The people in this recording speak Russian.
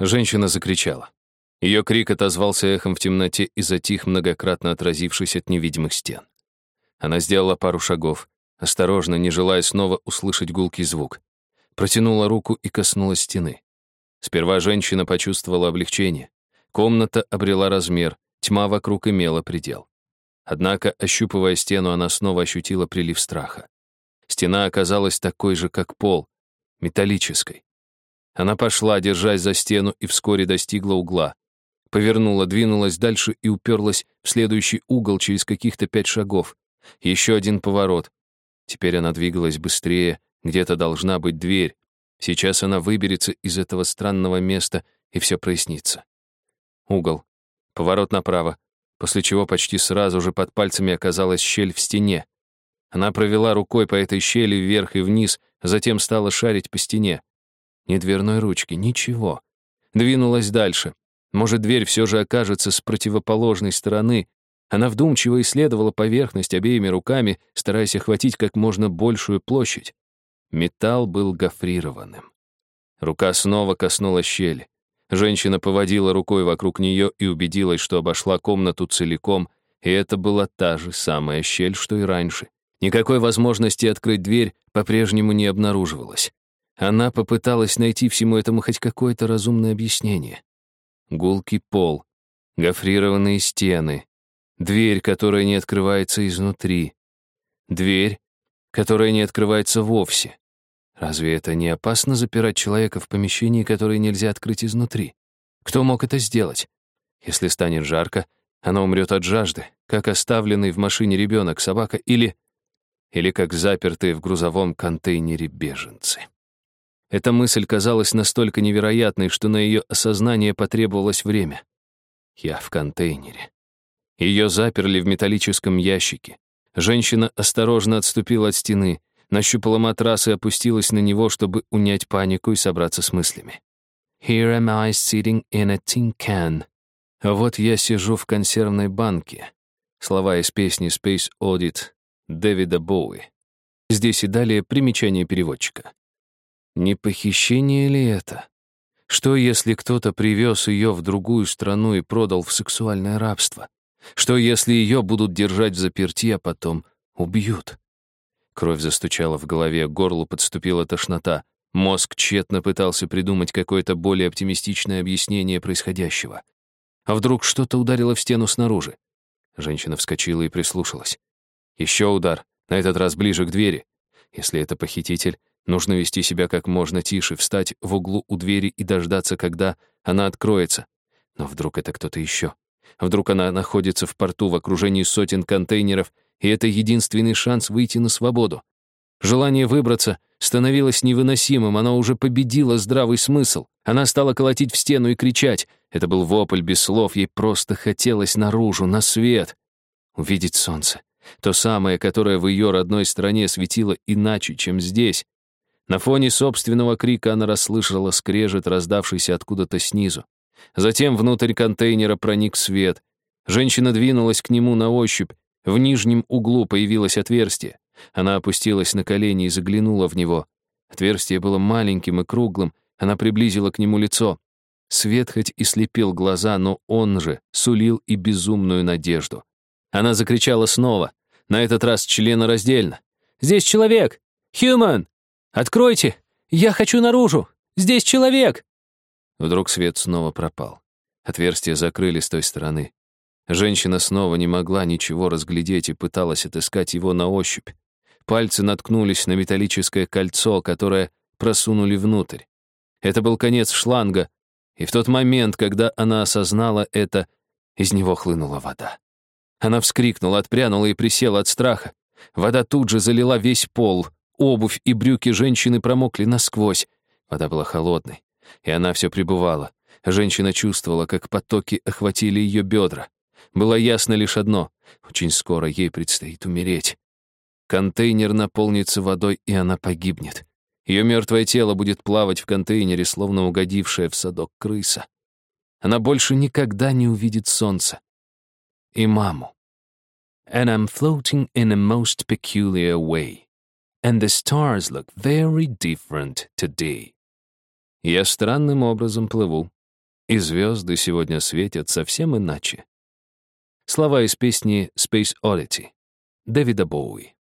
Женщина закричала. Ее крик отозвался эхом в темноте и затих, многократно отразившись от невидимых стен. Она сделала пару шагов, осторожно, не желая снова услышать гулкий звук. Протянула руку и коснулась стены. Сперва женщина почувствовала облегчение. Комната обрела размер, тьма вокруг имела предел. Однако, ощупывая стену, она снова ощутила прилив страха. Стена оказалась такой же, как пол, металлической. Она пошла, держась за стену, и вскоре достигла угла. Повернула, двинулась дальше и уперлась в следующий угол через каких-то пять шагов. Еще один поворот. Теперь она двигалась быстрее, где-то должна быть дверь. Сейчас она выберется из этого странного места, и все прояснится. Угол. Поворот направо, после чего почти сразу же под пальцами оказалась щель в стене. Она провела рукой по этой щели вверх и вниз, затем стала шарить по стене. Ни дверной ручки, ничего. Двинулась дальше. Может, дверь все же окажется с противоположной стороны. Она вдумчиво исследовала поверхность обеими руками, стараясь охватить как можно большую площадь. Металл был гофрированным. Рука снова коснулась щели. Женщина поводила рукой вокруг нее и убедилась, что обошла комнату целиком, и это была та же самая щель, что и раньше. Никакой возможности открыть дверь по-прежнему не обнаруживалось. Она попыталась найти всему этому хоть какое-то разумное объяснение. Гулкий пол, гофрированные стены, дверь, которая не открывается изнутри, дверь, которая не открывается вовсе. Разве это не опасно запирать человека в помещении, которое нельзя открыть изнутри? Кто мог это сделать? Если станет жарко, она умрет от жажды, как оставленный в машине ребенок, собака или или как запертые в грузовом контейнере беженцы. Эта мысль казалась настолько невероятной, что на ее осознание потребовалось время. Я в контейнере. Ее заперли в металлическом ящике. Женщина осторожно отступила от стены, нащупала матрас и опустилась на него, чтобы унять панику и собраться с мыслями. «Here am I sitting in a tin can». «Вот я сижу в консервной банке». Слова из песни Space Audit Дэвида Боуи. Здесь и далее примечание переводчика. Не похищение ли это? Что, если кто-то привез ее в другую страну и продал в сексуальное рабство? Что, если ее будут держать в заперти, а потом убьют? Кровь застучала в голове, к горлу подступила тошнота. Мозг тщетно пытался придумать какое-то более оптимистичное объяснение происходящего. А вдруг что-то ударило в стену снаружи? Женщина вскочила и прислушалась. Еще удар, на этот раз ближе к двери. Если это похититель, нужно вести себя как можно тише, встать в углу у двери и дождаться, когда она откроется. Но вдруг это кто-то еще? Вдруг она находится в порту в окружении сотен контейнеров, и это единственный шанс выйти на свободу. Желание выбраться становилось невыносимым, она уже победила здравый смысл. Она стала колотить в стену и кричать. Это был вопль без слов, ей просто хотелось наружу, на свет. Увидеть солнце, то самое, которое в ее родной стране светило иначе, чем здесь. На фоне собственного крика она расслышала скрежет, раздавшийся откуда-то снизу. Затем внутрь контейнера проник свет. Женщина двинулась к нему на ощупь. В нижнем углу появилось отверстие. Она опустилась на колени и заглянула в него. Отверстие было маленьким и круглым. Она приблизила к нему лицо. Свет хоть и слепил глаза, но он же сулил и безумную надежду. Она закричала снова на этот раз членораздельно. «Здесь человек! Human! Откройте! Я хочу наружу! Здесь человек!» Вдруг свет снова пропал. Отверстия закрыли с той стороны. Женщина снова не могла ничего разглядеть и пыталась отыскать его на ощупь. Пальцы наткнулись на металлическое кольцо, которое просунули внутрь. Это был конец шланга, и в тот момент, когда она осознала это, из него хлынула вода. Она вскрикнула, отпрянула и присела от страха. Вода тут же залила весь пол. Обувь и брюки женщины промокли насквозь. Вода была холодной, и она все пребывала. Женщина чувствовала, как потоки охватили ее бедра. Было ясно лишь одно — очень скоро ей предстоит умереть. Контейнер наполнится водой, и она погибнет. Ее мертвое тело будет плавать в контейнере, словно угодившая в садок крыса. Она больше никогда не увидит солнца и маму. And I'm floating in a most peculiar way. And the stars look very different today. Я странным образом плыву, И звезды сегодня светят совсем иначе. Слова из песни «Space Oddity» Дэвида Боуи.